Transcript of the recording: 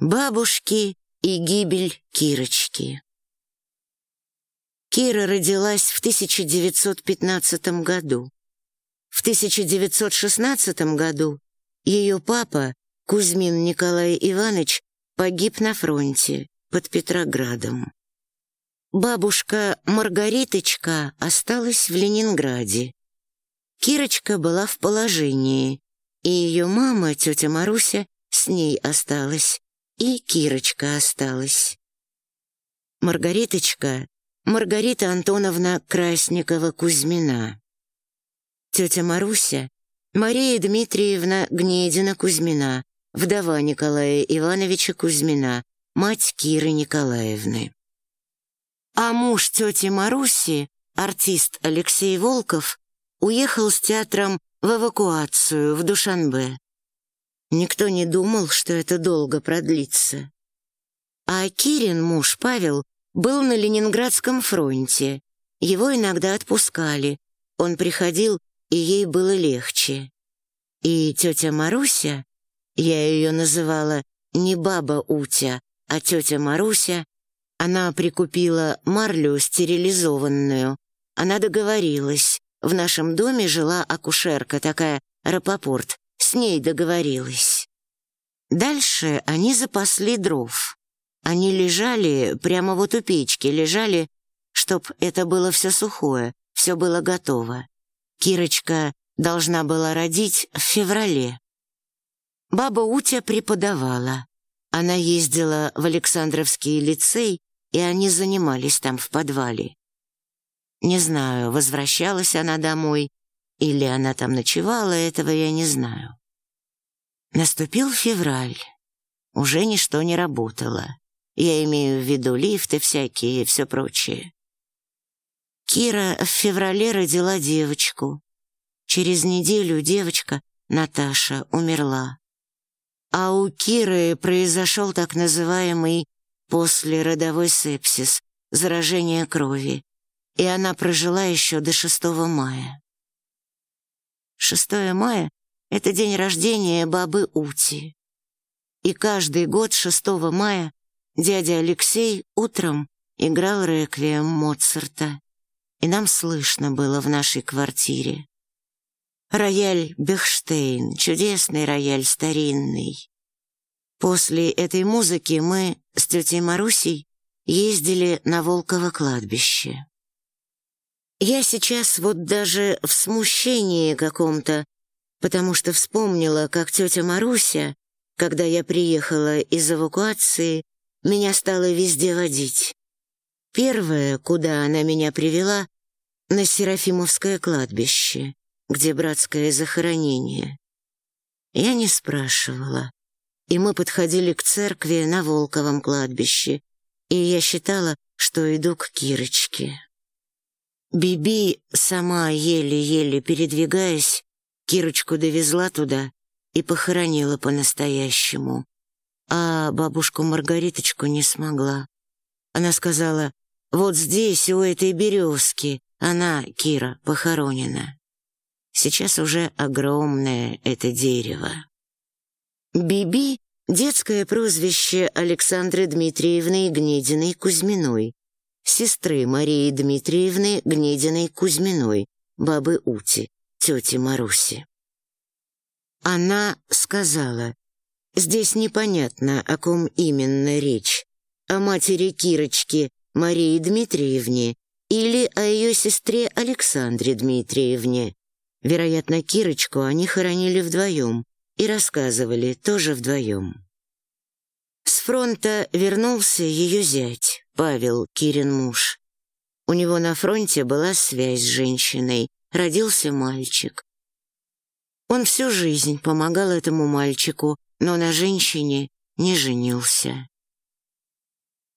Бабушки и гибель Кирочки. Кира родилась в 1915 году. В 1916 году ее папа, Кузьмин Николай Иванович, погиб на фронте под Петроградом. Бабушка Маргариточка осталась в Ленинграде. Кирочка была в положении, и ее мама, тетя Маруся, с ней осталась и Кирочка осталась. Маргариточка, Маргарита Антоновна Красникова-Кузьмина. Тетя Маруся, Мария Дмитриевна Гнедина-Кузьмина, вдова Николая Ивановича Кузьмина, мать Киры Николаевны. А муж тети Маруси, артист Алексей Волков, уехал с театром в эвакуацию в Душанбе. Никто не думал, что это долго продлится. А Кирин, муж Павел, был на Ленинградском фронте. Его иногда отпускали. Он приходил, и ей было легче. И тетя Маруся, я ее называла не баба Утя, а тетя Маруся, она прикупила марлю стерилизованную. Она договорилась. В нашем доме жила акушерка такая, Рапопорт, с ней договорилась. Дальше они запасли дров. Они лежали прямо вот у печки, лежали, чтоб это было все сухое, все было готово. Кирочка должна была родить в феврале. Баба Утя преподавала. Она ездила в Александровский лицей, и они занимались там в подвале. Не знаю, возвращалась она домой или она там ночевала, этого я не знаю. Наступил февраль. Уже ничто не работало. Я имею в виду лифты всякие и все прочее. Кира в феврале родила девочку. Через неделю девочка, Наташа, умерла. А у Киры произошел так называемый послеродовой сепсис, заражение крови, и она прожила еще до 6 мая. 6 мая — это день рождения бабы Ути. И каждый год 6 мая дядя Алексей утром играл реквием Моцарта, и нам слышно было в нашей квартире. Рояль Бехштейн, чудесный рояль старинный. После этой музыки мы с тетей Марусей ездили на Волково кладбище. Я сейчас вот даже в смущении каком-то, потому что вспомнила, как тетя Маруся, когда я приехала из эвакуации, меня стала везде водить. Первое, куда она меня привела, на Серафимовское кладбище, где братское захоронение. Я не спрашивала, и мы подходили к церкви на Волковом кладбище, и я считала, что иду к Кирочке. Биби, сама еле-еле передвигаясь, Кирочку довезла туда и похоронила по-настоящему. А бабушку Маргариточку не смогла. Она сказала, вот здесь, у этой березки, она, Кира, похоронена. Сейчас уже огромное это дерево. Биби — детское прозвище Александры Дмитриевны Гнединой-Кузьминой, сестры Марии Дмитриевны Гнединой-Кузьминой, бабы Ути, тети Маруси. Она сказала, здесь непонятно, о ком именно речь, о матери Кирочки Марии Дмитриевне или о ее сестре Александре Дмитриевне. Вероятно, Кирочку они хоронили вдвоем и рассказывали тоже вдвоем. С фронта вернулся ее зять, Павел, Кирин муж. У него на фронте была связь с женщиной, родился мальчик. Он всю жизнь помогал этому мальчику, но на женщине не женился.